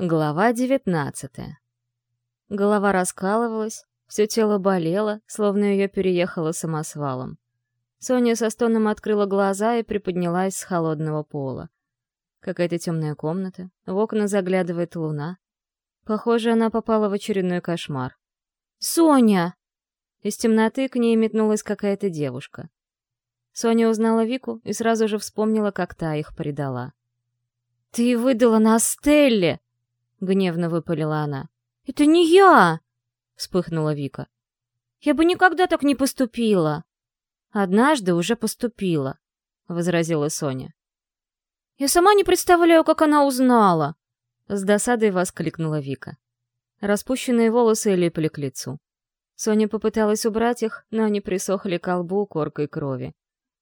Глава девятнадцатая. Голова раскалывалась, все тело болело, словно ее переехало самосвалом. Соня со стоном открыла глаза и приподнялась с холодного пола. Какая-то темная комната, в окна заглядывает луна. Похоже, она попала в очередной кошмар. «Соня!» Из темноты к ней метнулась какая-то девушка. Соня узнала Вику и сразу же вспомнила, как та их предала. «Ты выдала нас Стелле!» — гневно выпалила она. «Это не я!» — вспыхнула Вика. «Я бы никогда так не поступила!» «Однажды уже поступила», — возразила Соня. «Я сама не представляю, как она узнала!» С досадой воскликнула Вика. Распущенные волосы липли к лицу. Соня попыталась убрать их, но они присохли к лбу коркой крови.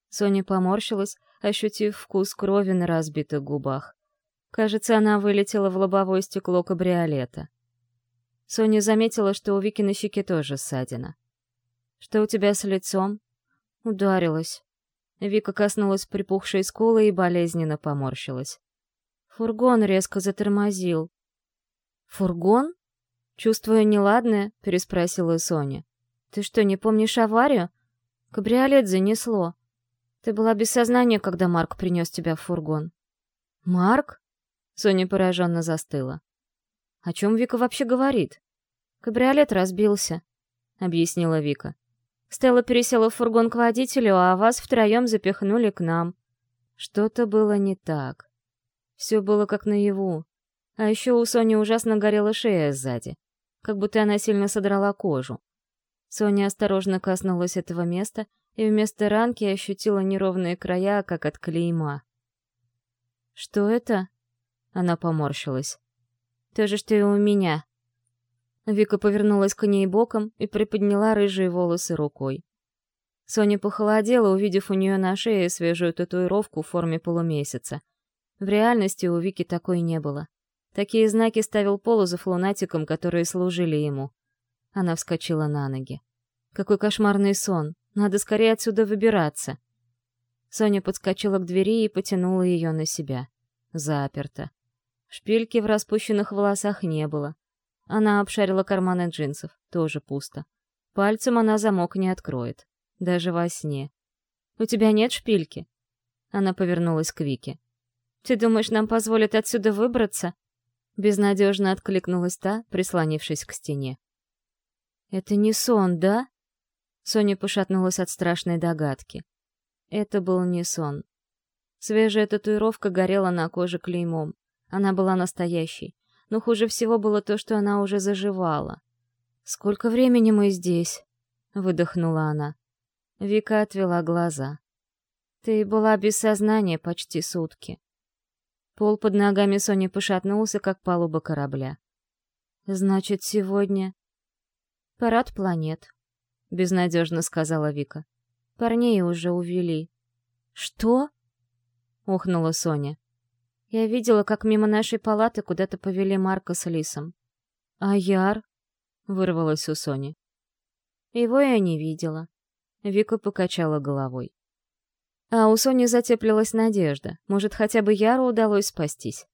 Соня поморщилась, ощутив вкус крови на разбитых губах. Кажется, она вылетела в лобовое стекло кабриолета. Соня заметила, что у Вики на щеке тоже ссадина. «Что у тебя с лицом?» «Ударилась». Вика коснулась припухшей скулы и болезненно поморщилась. Фургон резко затормозил. «Фургон?» Чувствуя неладное, переспросила Соня. «Ты что, не помнишь аварию? Кабриолет занесло. Ты была без сознания, когда Марк принес тебя в фургон». «Марк?» Соня пораженно застыла. «О чем Вика вообще говорит?» «Кабриолет разбился», — объяснила Вика. «Стелла пересела в фургон к водителю, а вас втроем запихнули к нам». Что-то было не так. Все было как наяву. А еще у Сони ужасно горела шея сзади, как будто она сильно содрала кожу. Соня осторожно коснулась этого места и вместо ранки ощутила неровные края, как от клейма. «Что это?» Она поморщилась. «То же, что и у меня». Вика повернулась к ней боком и приподняла рыжие волосы рукой. Соня похолодела, увидев у нее на шее свежую татуировку в форме полумесяца. В реальности у Вики такой не было. Такие знаки ставил Полозов лунатикам, которые служили ему. Она вскочила на ноги. Какой кошмарный сон. Надо скорее отсюда выбираться. Соня подскочила к двери и потянула ее на себя. Заперто. Шпильки в распущенных волосах не было. Она обшарила карманы джинсов, тоже пусто. Пальцем она замок не откроет. Даже во сне. «У тебя нет шпильки?» Она повернулась к Вике. «Ты думаешь, нам позволят отсюда выбраться?» Безнадежно откликнулась та, прислонившись к стене. «Это не сон, да?» Соня пошатнулась от страшной догадки. Это был не сон. Свежая татуировка горела на коже клеймом. Она была настоящей. Но хуже всего было то, что она уже заживала. «Сколько времени мы здесь?» — выдохнула она. Вика отвела глаза. «Ты была без сознания почти сутки». Пол под ногами Сони пошатнулся, как палуба корабля. «Значит, сегодня...» «Парад планет», — безнадежно сказала Вика. «Парней уже увели». «Что?» — ухнула Соня. Я видела, как мимо нашей палаты куда-то повели Марка с Лисом. «А Яр?» — вырвалось у Сони. Его я не видела. Вика покачала головой. А у Сони затеплилась надежда. Может, хотя бы Яру удалось спастись.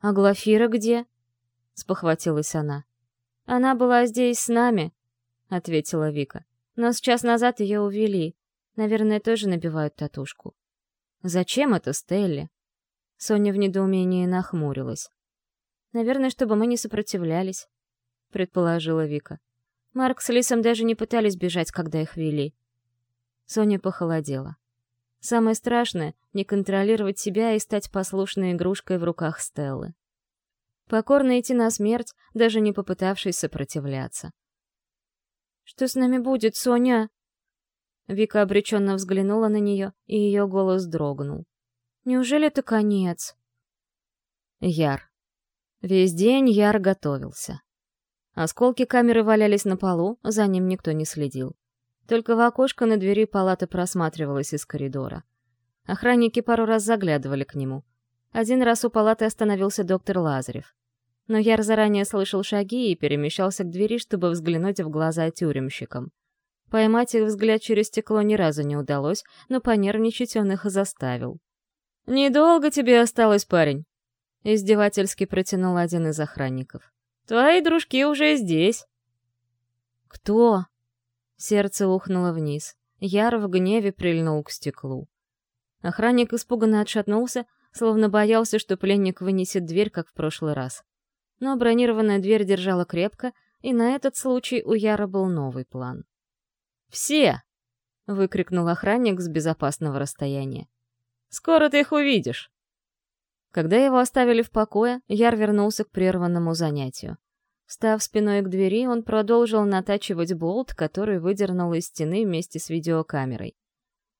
«А Глафира где?» — спохватилась она. «Она была здесь с нами», — ответила Вика. «Но с час назад ее увели. Наверное, тоже набивают татушку». «Зачем это Стелле?» Соня в недоумении нахмурилась. «Наверное, чтобы мы не сопротивлялись», — предположила Вика. Марк с Лисом даже не пытались бежать, когда их вели. Соня похолодела. Самое страшное — не контролировать себя и стать послушной игрушкой в руках Стеллы. Покорно идти на смерть, даже не попытавшись сопротивляться. «Что с нами будет, Соня?» Вика обреченно взглянула на нее, и ее голос дрогнул. Неужели это конец? Яр. Весь день Яр готовился. Осколки камеры валялись на полу, за ним никто не следил. Только в окошко на двери палаты просматривалось из коридора. Охранники пару раз заглядывали к нему. Один раз у палаты остановился доктор Лазарев. Но Яр заранее слышал шаги и перемещался к двери, чтобы взглянуть в глаза тюремщикам. Поймать их взгляд через стекло ни разу не удалось, но понервничать он их заставил. «Недолго тебе осталось, парень!» Издевательски протянул один из охранников. «Твои дружки уже здесь!» «Кто?» Сердце ухнуло вниз. Яр в гневе прильнул к стеклу. Охранник испуганно отшатнулся, словно боялся, что пленник вынесет дверь, как в прошлый раз. Но бронированная дверь держала крепко, и на этот случай у Яра был новый план. «Все!» — выкрикнул охранник с безопасного расстояния. «Скоро ты их увидишь!» Когда его оставили в покое, Яр вернулся к прерванному занятию. Став спиной к двери, он продолжил натачивать болт, который выдернул из стены вместе с видеокамерой.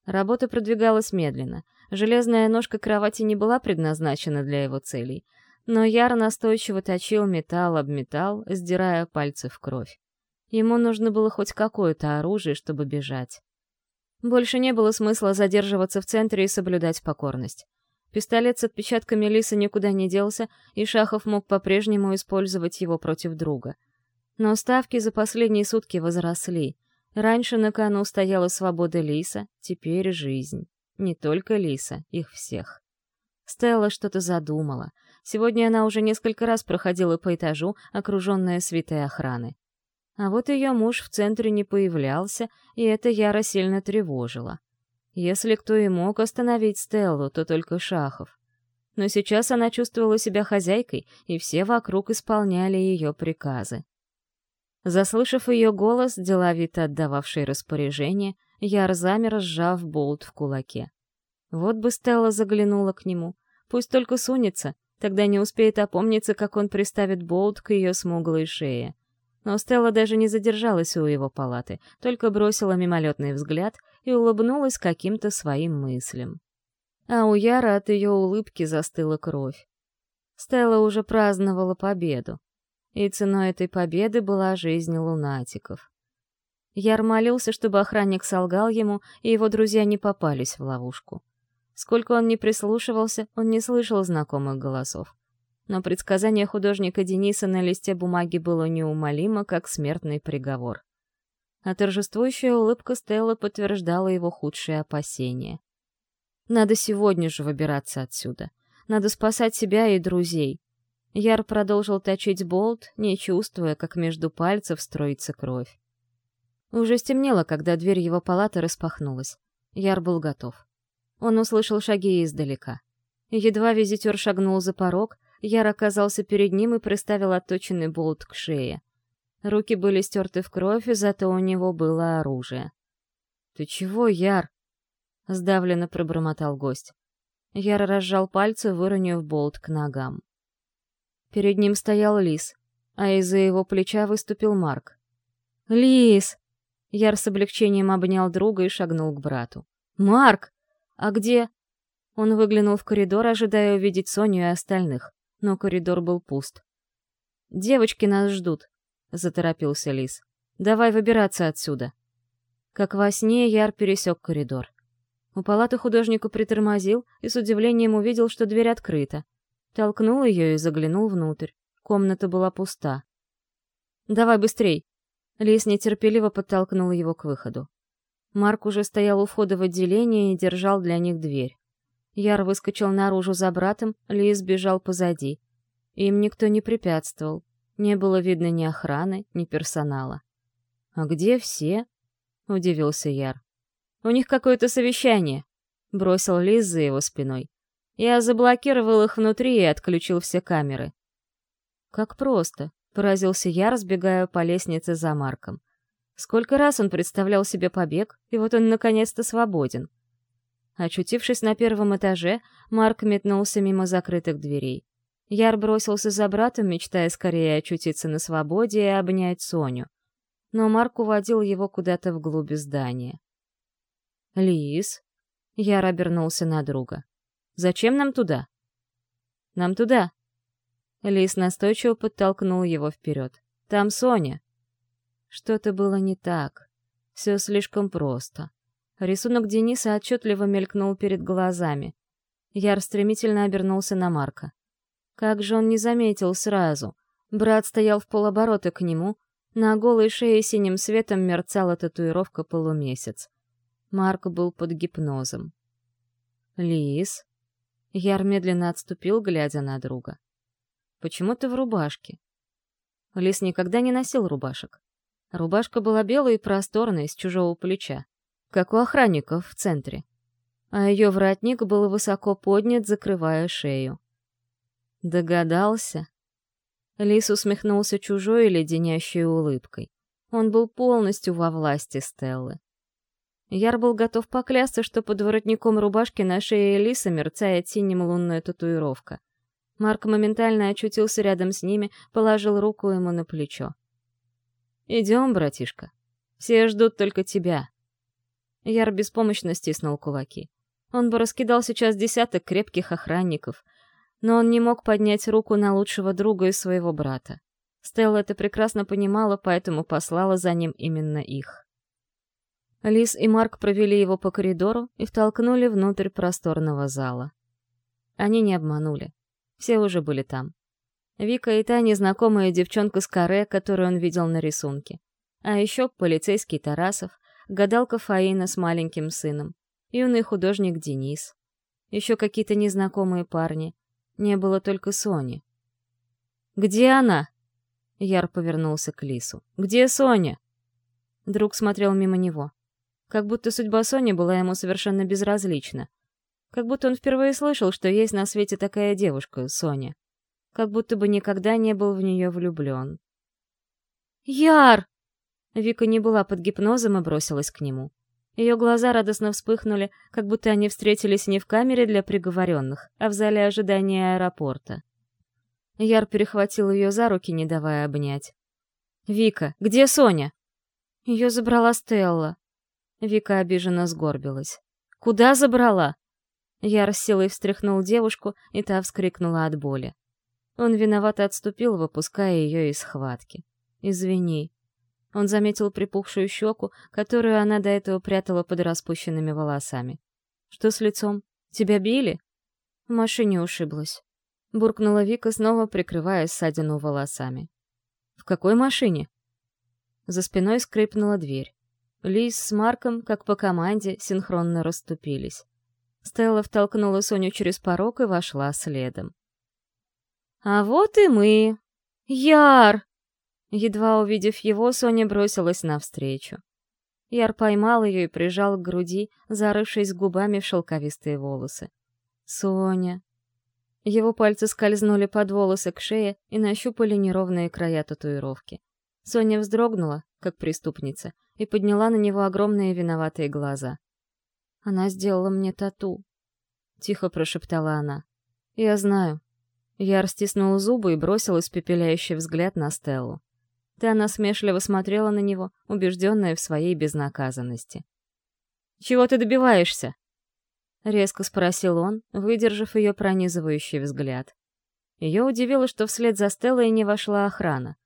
Работа продвигалась медленно. Железная ножка кровати не была предназначена для его целей. Но Яр настойчиво точил металл об металл, сдирая пальцы в кровь. Ему нужно было хоть какое-то оружие, чтобы бежать. Больше не было смысла задерживаться в центре и соблюдать покорность. Пистолет с отпечатками Лисы никуда не делся, и Шахов мог по-прежнему использовать его против друга. Но ставки за последние сутки возросли. Раньше на кону стояла свобода Лиса, теперь жизнь. Не только Лиса, их всех. Стелла что-то задумала. Сегодня она уже несколько раз проходила по этажу, окруженная святой охраны. А вот ее муж в центре не появлялся, и это яро сильно тревожило. Если кто и мог остановить Стеллу, то только Шахов. Но сейчас она чувствовала себя хозяйкой, и все вокруг исполняли ее приказы. Заслышав ее голос, деловито отдававший распоряжение, Яр замер, сжав болт в кулаке. Вот бы Стелла заглянула к нему. Пусть только сунется, тогда не успеет опомниться, как он приставит болт к ее смуглой шее. Но Стелла даже не задержалась у его палаты, только бросила мимолетный взгляд и улыбнулась каким-то своим мыслям. А у Яра от ее улыбки застыла кровь. Стелла уже праздновала победу и ценой этой победы была жизнь лунатиков. Яр молился, чтобы охранник солгал ему, и его друзья не попались в ловушку. Сколько он ни прислушивался, он не слышал знакомых голосов. Но предсказание художника Дениса на листе бумаги было неумолимо, как смертный приговор. А торжествующая улыбка Стеллы подтверждала его худшие опасения. «Надо сегодня же выбираться отсюда. Надо спасать себя и друзей. Яр продолжил точить болт, не чувствуя, как между пальцев строится кровь. Уже стемнело, когда дверь его палаты распахнулась. Яр был готов. Он услышал шаги издалека. Едва визитер шагнул за порог, Яр оказался перед ним и приставил отточенный болт к шее. Руки были стерты в кровь, зато у него было оружие. «Ты чего, Яр?» — сдавленно пробормотал гость. Яр разжал пальцы, выронив болт к ногам. Перед ним стоял Лис, а из-за его плеча выступил Марк. «Лис!» Яр с облегчением обнял друга и шагнул к брату. «Марк! А где?» Он выглянул в коридор, ожидая увидеть Соню и остальных, но коридор был пуст. «Девочки нас ждут», — заторопился Лис. «Давай выбираться отсюда». Как во сне Яр пересек коридор. У палаты художника притормозил и с удивлением увидел, что дверь открыта. Толкнул ее и заглянул внутрь. Комната была пуста. «Давай быстрей!» Лис нетерпеливо подтолкнул его к выходу. Марк уже стоял у входа в отделение и держал для них дверь. Яр выскочил наружу за братом, Лис бежал позади. Им никто не препятствовал. Не было видно ни охраны, ни персонала. «А где все?» — удивился Яр. «У них какое-то совещание», — бросил Лис за его спиной. Я заблокировал их внутри и отключил все камеры. Как просто, поразился я, разбегая по лестнице за Марком. Сколько раз он представлял себе побег, и вот он наконец-то свободен. Очутившись на первом этаже, Марк метнулся мимо закрытых дверей. Яр бросился за братом, мечтая скорее очутиться на свободе и обнять Соню. Но Марк уводил его куда-то вглубь здания. «Лис?» Яр обернулся на друга. Зачем нам туда?» «Нам туда». Лис настойчиво подтолкнул его вперед. «Там Соня». Что-то было не так. Все слишком просто. Рисунок Дениса отчетливо мелькнул перед глазами. Яр стремительно обернулся на Марка. Как же он не заметил сразу. Брат стоял в полоборота к нему, на голой шее синим светом мерцала татуировка полумесяц. Марк был под гипнозом. «Лис?» Яр медленно отступил, глядя на друга. «Почему ты в рубашке?» Лис никогда не носил рубашек. Рубашка была белой и просторной, с чужого плеча, как у охранников в центре. А ее воротник был высоко поднят, закрывая шею. Догадался? Лис усмехнулся чужой леденящей улыбкой. Он был полностью во власти Стеллы. Яр был готов поклясться, что под воротником рубашки на шее Лиса мерцает синим лунная татуировка. Марк моментально очутился рядом с ними, положил руку ему на плечо. «Идем, братишка. Все ждут только тебя». Яр беспомощно стиснул кулаки. Он бы раскидал сейчас десяток крепких охранников, но он не мог поднять руку на лучшего друга и своего брата. Стелла это прекрасно понимала, поэтому послала за ним именно их. Лис и Марк провели его по коридору и втолкнули внутрь просторного зала. Они не обманули. Все уже были там. Вика и та незнакомая девчонка с каре, которую он видел на рисунке. А еще полицейский Тарасов, гадалка Фаина с маленьким сыном, юный художник Денис. Еще какие-то незнакомые парни, не было только Сони. «Где она?» Яр повернулся к Лису. «Где Соня?» Друг смотрел мимо него. Как будто судьба Сони была ему совершенно безразлична. Как будто он впервые слышал, что есть на свете такая девушка, Соня. Как будто бы никогда не был в нее влюблен. «Яр!» Вика не была под гипнозом и бросилась к нему. Ее глаза радостно вспыхнули, как будто они встретились не в камере для приговоренных, а в зале ожидания аэропорта. Яр перехватил ее за руки, не давая обнять. «Вика, где Соня?» Ее забрала Стелла. Вика обиженно сгорбилась. «Куда забрала?» Яр с силой встряхнул девушку, и та вскрикнула от боли. Он виновато отступил, выпуская ее из схватки. «Извини, он заметил припухшую щеку, которую она до этого прятала под распущенными волосами. «Что с лицом? Тебя били?» «В машине ушиблась», — буркнула Вика, снова прикрывая ссадину волосами. «В какой машине?» За спиной скрипнула дверь. Лиз с Марком, как по команде, синхронно расступились. Стелла втолкнула Соню через порог и вошла следом. «А вот и мы! Яр!» Едва увидев его, Соня бросилась навстречу. Яр поймал ее и прижал к груди, зарывшись губами в шелковистые волосы. «Соня!» Его пальцы скользнули под волосы к шее и нащупали неровные края татуировки. Соня вздрогнула, как преступница, и подняла на него огромные виноватые глаза. «Она сделала мне тату», — тихо прошептала она. «Я знаю». Яр стиснул зубы и бросил испепеляющий взгляд на Стеллу. Та насмешливо смотрела на него, убежденная в своей безнаказанности. «Чего ты добиваешься?» — резко спросил он, выдержав ее пронизывающий взгляд. Ее удивило, что вслед за Стеллой не вошла охрана.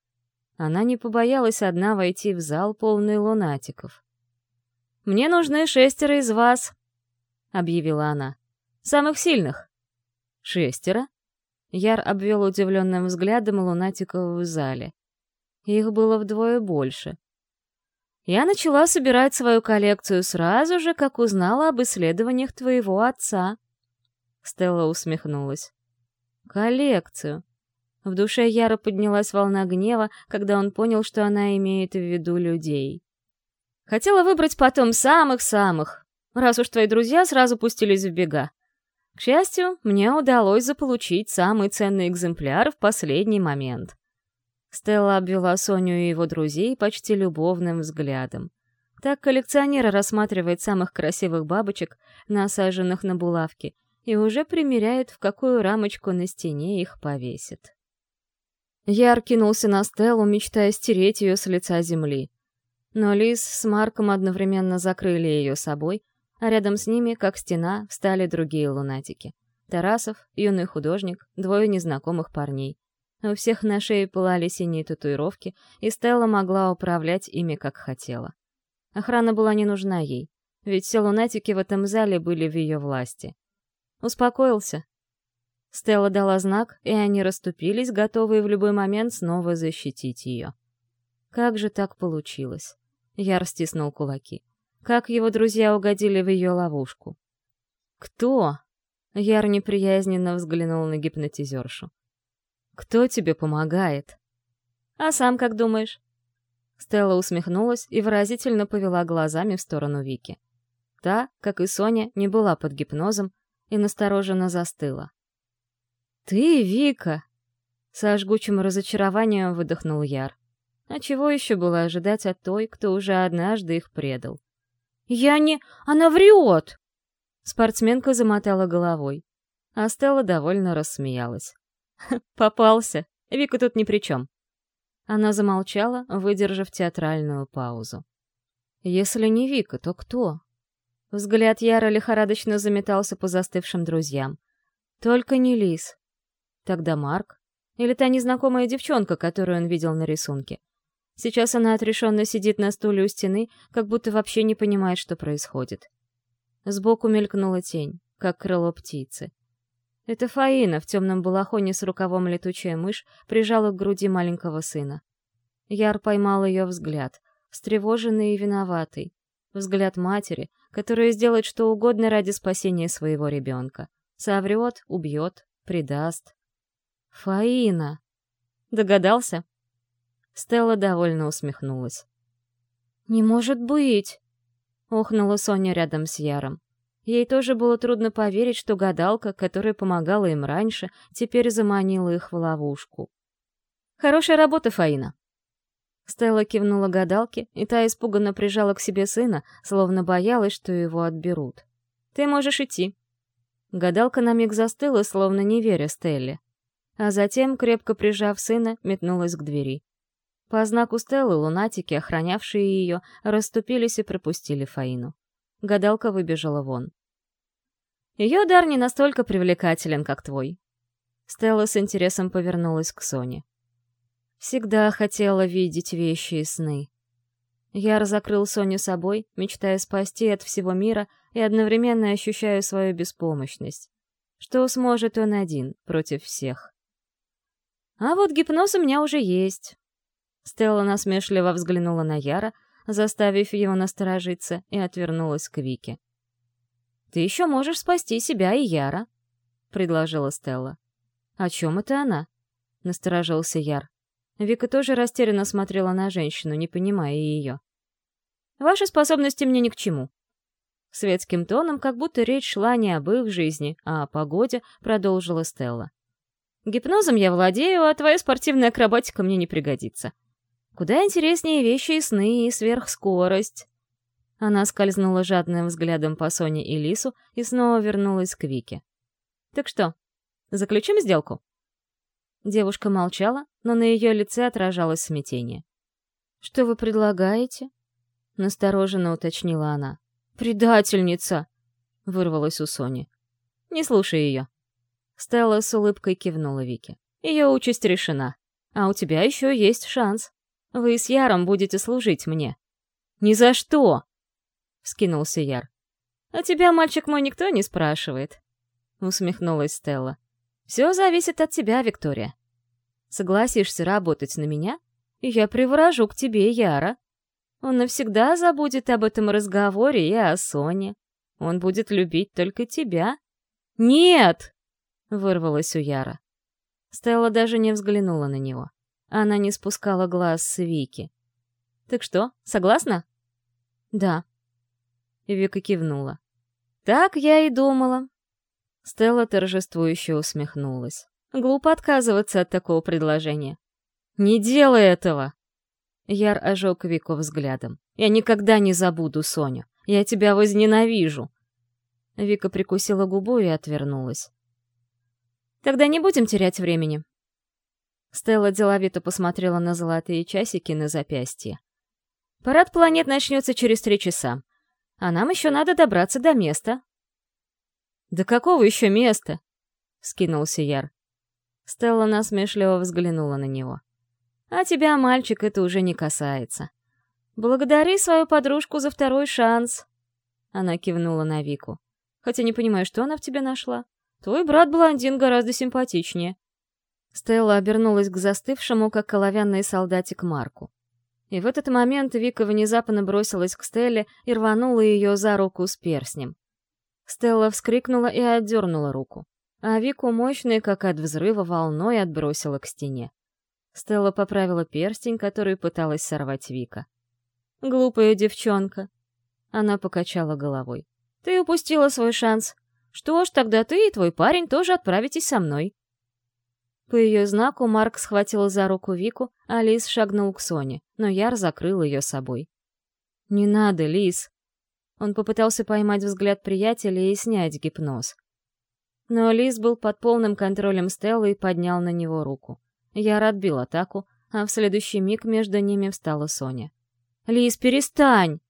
Она не побоялась одна войти в зал, полный лунатиков. «Мне нужны шестеро из вас», — объявила она. «Самых сильных». «Шестеро?» Яр обвел удивленным взглядом лунатиков в зале. Их было вдвое больше. Я начала собирать свою коллекцию сразу же, как узнала об исследованиях твоего отца. Стелла усмехнулась. Коллекцию. В душе Яра поднялась волна гнева, когда он понял, что она имеет в виду людей. Хотела выбрать потом самых-самых, раз уж твои друзья сразу пустились в бега. К счастью, мне удалось заполучить самый ценный экземпляр в последний момент. Стелла обвела Соню и его друзей почти любовным взглядом. Так коллекционер рассматривает самых красивых бабочек, насаженных на булавки, и уже примеряет, в какую рамочку на стене их повесит. Яр кинулся на Стеллу, мечтая стереть ее с лица земли. Но Лиз с Марком одновременно закрыли ее собой, а рядом с ними, как стена, встали другие лунатики. Тарасов, юный художник, двое незнакомых парней. У всех на шее пылали синие татуировки, и Стелла могла управлять ими как хотела. Охрана была не нужна ей, ведь все лунатики в этом зале были в ее власти. Успокоился. Стелла дала знак, и они расступились, готовые в любой момент снова защитить ее. Как же так получилось? Яр стиснул кулаки. Как его друзья угодили в ее ловушку? Кто? Яр неприязненно взглянул на гипнотизершу. «Кто тебе помогает?» «А сам как думаешь?» Стелла усмехнулась и выразительно повела глазами в сторону Вики. Та, как и Соня, не была под гипнозом и настороженно застыла. «Ты, Вика!» Со жгучим разочарованием выдохнул Яр. А чего еще было ожидать от той, кто уже однажды их предал? «Я не... Она врет!» Спортсменка замотала головой, а Стелла довольно рассмеялась. «Попался. Вика тут ни при чем». Она замолчала, выдержав театральную паузу. «Если не Вика, то кто?» Взгляд Яра лихорадочно заметался по застывшим друзьям. «Только не Лис. Тогда Марк? Или та незнакомая девчонка, которую он видел на рисунке? Сейчас она отрешенно сидит на стуле у стены, как будто вообще не понимает, что происходит. Сбоку мелькнула тень, как крыло птицы. Это Фаина в темном балахоне с рукавом летучая мышь прижала к груди маленького сына. Яр поймал ее взгляд, встревоженный и виноватый. Взгляд матери, которая сделает что угодно ради спасения своего ребенка. Соврет, убьет, предаст. Фаина! Догадался? Стелла довольно усмехнулась. «Не может быть!» — охнула Соня рядом с Яром. Ей тоже было трудно поверить, что гадалка, которая помогала им раньше, теперь заманила их в ловушку. «Хорошая работа, Фаина!» Стелла кивнула гадалке, и та испуганно прижала к себе сына, словно боялась, что его отберут. «Ты можешь идти». Гадалка на миг застыла, словно не веря Стелле. А затем, крепко прижав сына, метнулась к двери. По знаку Стеллы лунатики, охранявшие ее, расступились и пропустили Фаину. Гадалка выбежала вон. Ее дар не настолько привлекателен, как твой. Стелла с интересом повернулась к Соне. Всегда хотела видеть вещи и сны. Я разокрыл Соню собой, мечтая спасти от всего мира и одновременно ощущаю свою беспомощность. Что сможет он один против всех? А вот гипноз у меня уже есть. Стелла насмешливо взглянула на Яра, заставив его насторожиться, и отвернулась к Вике. «Ты еще можешь спасти себя и Яра», — предложила Стелла. «О чем это она?» — насторожился Яр. Вика тоже растерянно смотрела на женщину, не понимая ее. «Ваши способности мне ни к чему». Светским тоном, как будто речь шла не об их жизни, а о погоде, продолжила Стелла. «Гипнозом я владею, а твоя спортивная акробатика мне не пригодится. Куда интереснее вещи и сны, и сверхскорость. Она скользнула жадным взглядом по Соне и Лису и снова вернулась к Вике. «Так что, заключим сделку?» Девушка молчала, но на ее лице отражалось смятение. «Что вы предлагаете?» — настороженно уточнила она. «Предательница!» — вырвалась у Сони. «Не слушай ее». Стелла с улыбкой кивнула Вике. «Ее участь решена. А у тебя еще есть шанс». Вы с Яром будете служить мне». «Ни за что!» — вскинулся Яр. «А тебя, мальчик мой, никто не спрашивает», — усмехнулась Стелла. «Все зависит от тебя, Виктория. Согласишься работать на меня, и я приворожу к тебе Яра. Он навсегда забудет об этом разговоре и о Соне. Он будет любить только тебя». «Нет!» — вырвалось у Яра. Стелла даже не взглянула на него. Она не спускала глаз с Вики. «Так что, согласна?» «Да». Вика кивнула. «Так я и думала». Стелла торжествующе усмехнулась. «Глупо отказываться от такого предложения». «Не делай этого!» Яр ожег Вику взглядом. «Я никогда не забуду Соню. Я тебя возненавижу!» Вика прикусила губу и отвернулась. «Тогда не будем терять времени. Стелла деловито посмотрела на золотые часики на запястье. «Парад планет начнется через три часа, а нам еще надо добраться до места». «Да какого еще места?» — скинулся Яр. Стелла насмешливо взглянула на него. «А тебя, мальчик, это уже не касается. Благодари свою подружку за второй шанс». Она кивнула на Вику. «Хотя не понимаю, что она в тебе нашла. Твой брат-блондин гораздо симпатичнее. Стелла обернулась к застывшему, как оловянный солдатик Марку. И в этот момент Вика внезапно бросилась к Стелле и рванула ее за руку с перстнем. Стелла вскрикнула и отдернула руку, а Вику мощной, как от взрыва, волной отбросила к стене. Стелла поправила перстень, который пыталась сорвать Вика. «Глупая девчонка!» Она покачала головой. «Ты упустила свой шанс. Что ж, тогда ты и твой парень тоже отправитесь со мной». По ее знаку Марк схватил за руку Вику, а Лис шагнул к Соне, но Яр закрыл ее собой. «Не надо, Лис!» Он попытался поймать взгляд приятеля и снять гипноз. Но Лис был под полным контролем Стеллы и поднял на него руку. Яр отбил атаку, а в следующий миг между ними встала Соня. «Лис, перестань!»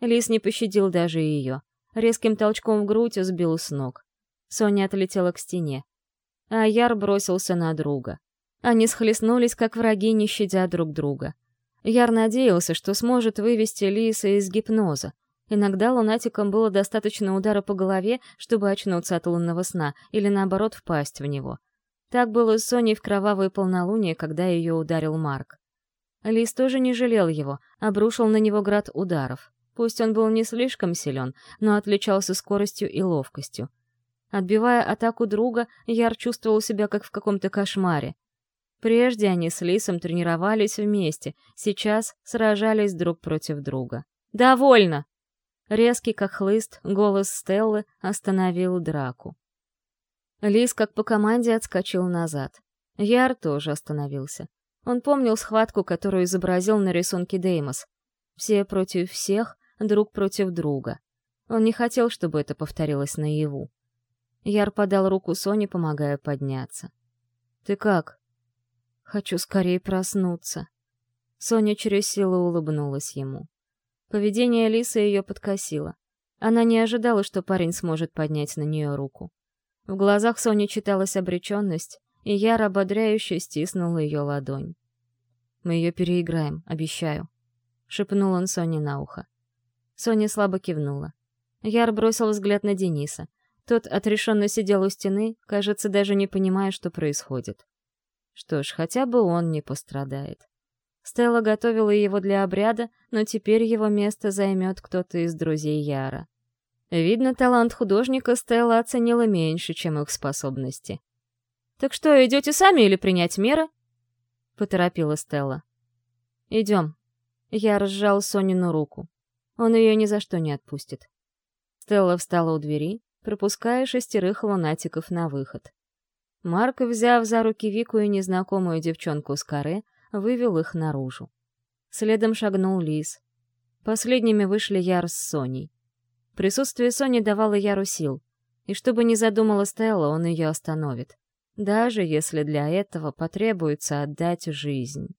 Лис не пощадил даже ее. Резким толчком в грудь сбил с ног. Соня отлетела к стене. А Яр бросился на друга. Они схлестнулись, как враги, не щадя друг друга. Яр надеялся, что сможет вывести Лиса из гипноза. Иногда лунатикам было достаточно удара по голове, чтобы очнуться от лунного сна, или наоборот впасть в него. Так было с Соней в кровавое полнолуние, когда ее ударил Марк. Лис тоже не жалел его, обрушил на него град ударов. Пусть он был не слишком силен, но отличался скоростью и ловкостью. Отбивая атаку друга, Яр чувствовал себя как в каком-то кошмаре. Прежде они с Лисом тренировались вместе, сейчас сражались друг против друга. «Довольно!» Резкий, как хлыст, голос Стеллы остановил драку. Лис, как по команде, отскочил назад. Яр тоже остановился. Он помнил схватку, которую изобразил на рисунке Деймос. Все против всех, друг против друга. Он не хотел, чтобы это повторилось наяву. Яр подал руку Соне, помогая подняться. «Ты как?» «Хочу скорее проснуться». Соня через силу улыбнулась ему. Поведение Лисы ее подкосило. Она не ожидала, что парень сможет поднять на нее руку. В глазах Сони читалась обреченность, и Яр ободряюще стиснул ее ладонь. «Мы ее переиграем, обещаю», — шепнул он Соне на ухо. Соня слабо кивнула. Яр бросил взгляд на Дениса. Тот отрешенно сидел у стены, кажется, даже не понимая, что происходит. Что ж, хотя бы он не пострадает. Стелла готовила его для обряда, но теперь его место займет кто-то из друзей Яра. Видно, талант художника Стелла оценила меньше, чем их способности. «Так что, идете сами или принять меры?» — поторопила Стелла. «Идем». Я разжал Сонину руку. Он ее ни за что не отпустит. Стелла встала у двери, пропуская шестерых лунатиков на выход. Марк, взяв за руки Вику и незнакомую девчонку с каре, вывел их наружу. Следом шагнул Лис. Последними вышли Яр с Соней. Присутствие Сони давало Яру сил, и чтобы не задумала Стелла, он ее остановит, даже если для этого потребуется отдать жизнь.